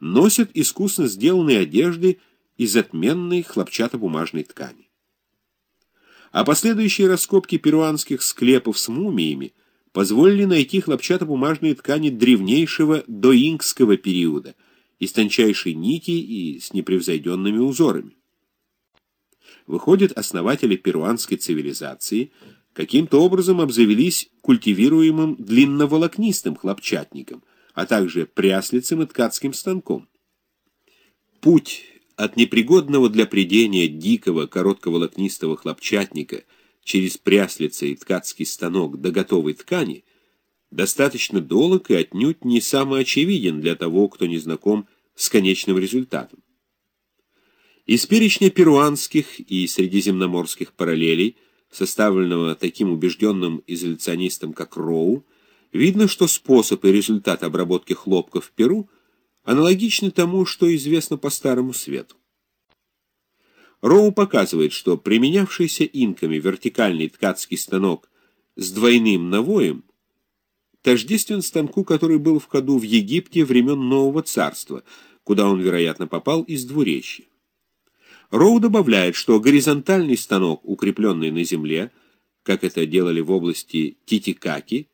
носят искусно сделанные одежды из отменной хлопчатобумажной ткани. А последующие раскопки перуанских склепов с мумиями позволили найти хлопчатобумажные ткани древнейшего доингского периода из тончайшей нити и с непревзойденными узорами. Выходит, основатели перуанской цивилизации каким-то образом обзавелись культивируемым длинноволокнистым хлопчатником, а также пряслицем и ткацким станком. Путь от непригодного для придения дикого коротковолокнистого хлопчатника через пряслица и ткацкий станок до готовой ткани достаточно долг и отнюдь не самоочевиден для того, кто не знаком с конечным результатом. Из перечня перуанских и средиземноморских параллелей, составленного таким убежденным изоляционистом, как Роу, видно, что способ и результат обработки хлопка в Перу аналогичны тому, что известно по Старому Свету. Роу показывает, что применявшийся инками вертикальный ткацкий станок с двойным навоем тождествен станку, который был в ходу в Египте времен Нового Царства, куда он, вероятно, попал из двуречья. Роу добавляет, что горизонтальный станок, укрепленный на земле, как это делали в области Титикаки,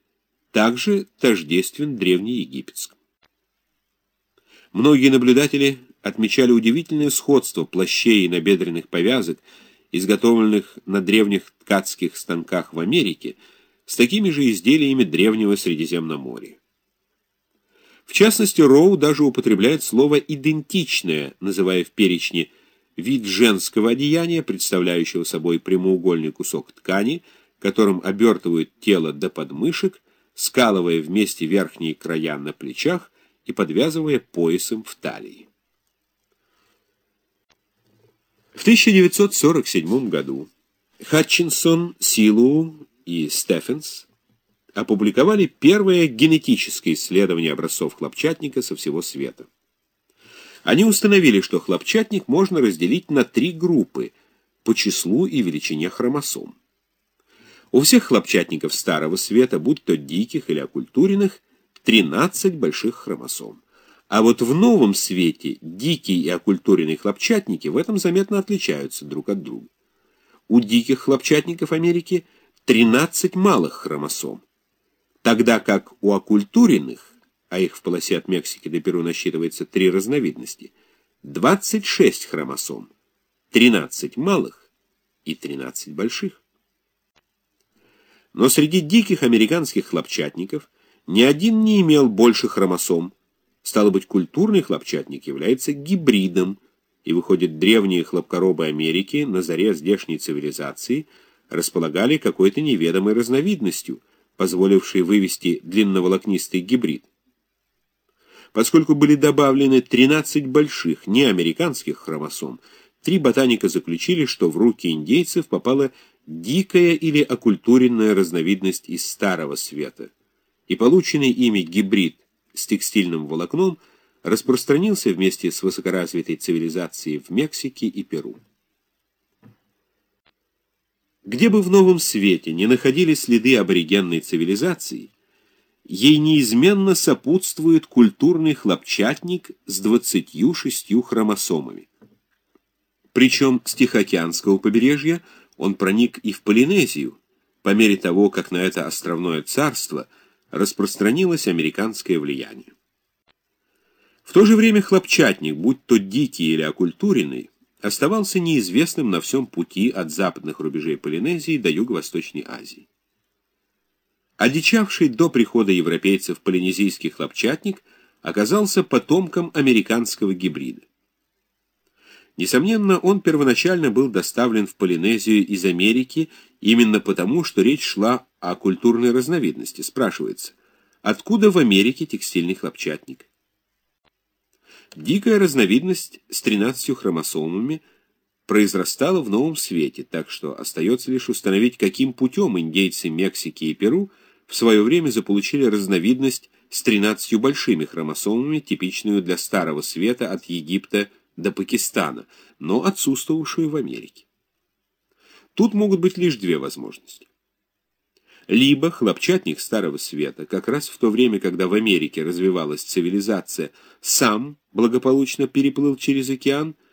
также тождествен древнеегипетскому. Многие наблюдатели отмечали удивительное сходство плащей и набедренных повязок, изготовленных на древних ткацких станках в Америке, с такими же изделиями древнего Средиземноморья. В частности, Роу даже употребляет слово «идентичное», называя в перечне – вид женского одеяния, представляющего собой прямоугольный кусок ткани, которым обертывают тело до подмышек, скалывая вместе верхние края на плечах и подвязывая поясом в талии. В 1947 году Хатчинсон, Силу и Стефенс опубликовали первое генетическое исследование образцов хлопчатника со всего света. Они установили, что хлопчатник можно разделить на три группы по числу и величине хромосом. У всех хлопчатников Старого Света, будь то диких или окультуренных, 13 больших хромосом. А вот в Новом Свете дикие и окультуренные хлопчатники в этом заметно отличаются друг от друга. У диких хлопчатников Америки 13 малых хромосом, тогда как у окультуренных а их в полосе от Мексики до Перу насчитывается три разновидности, 26 хромосом, 13 малых и 13 больших. Но среди диких американских хлопчатников ни один не имел больше хромосом. Стало быть, культурный хлопчатник является гибридом, и выходит древние хлопкоробы Америки на заре здешней цивилизации располагали какой-то неведомой разновидностью, позволившей вывести длинноволокнистый гибрид поскольку были добавлены 13 больших, неамериканских хромосом, три ботаника заключили, что в руки индейцев попала дикая или окультуренная разновидность из Старого Света, и полученный ими гибрид с текстильным волокном распространился вместе с высокоразвитой цивилизацией в Мексике и Перу. Где бы в Новом Свете не находили следы аборигенной цивилизации, ей неизменно сопутствует культурный хлопчатник с 26 хромосомами. Причем с Тихоокеанского побережья он проник и в Полинезию, по мере того, как на это островное царство распространилось американское влияние. В то же время хлопчатник, будь то дикий или окультуренный, оставался неизвестным на всем пути от западных рубежей Полинезии до Юго-Восточной Азии. Одичавший до прихода европейцев полинезийский хлопчатник оказался потомком американского гибрида. Несомненно, он первоначально был доставлен в Полинезию из Америки именно потому, что речь шла о культурной разновидности. Спрашивается, откуда в Америке текстильный хлопчатник? Дикая разновидность с 13 хромосомами произрастала в Новом Свете, так что остается лишь установить, каким путем индейцы Мексики и Перу – в свое время заполучили разновидность с 13 большими хромосомами, типичную для Старого Света от Египта до Пакистана, но отсутствовавшую в Америке. Тут могут быть лишь две возможности. либо хлопчатник Старого Света, как раз в то время, когда в Америке развивалась цивилизация, сам благополучно переплыл через океан,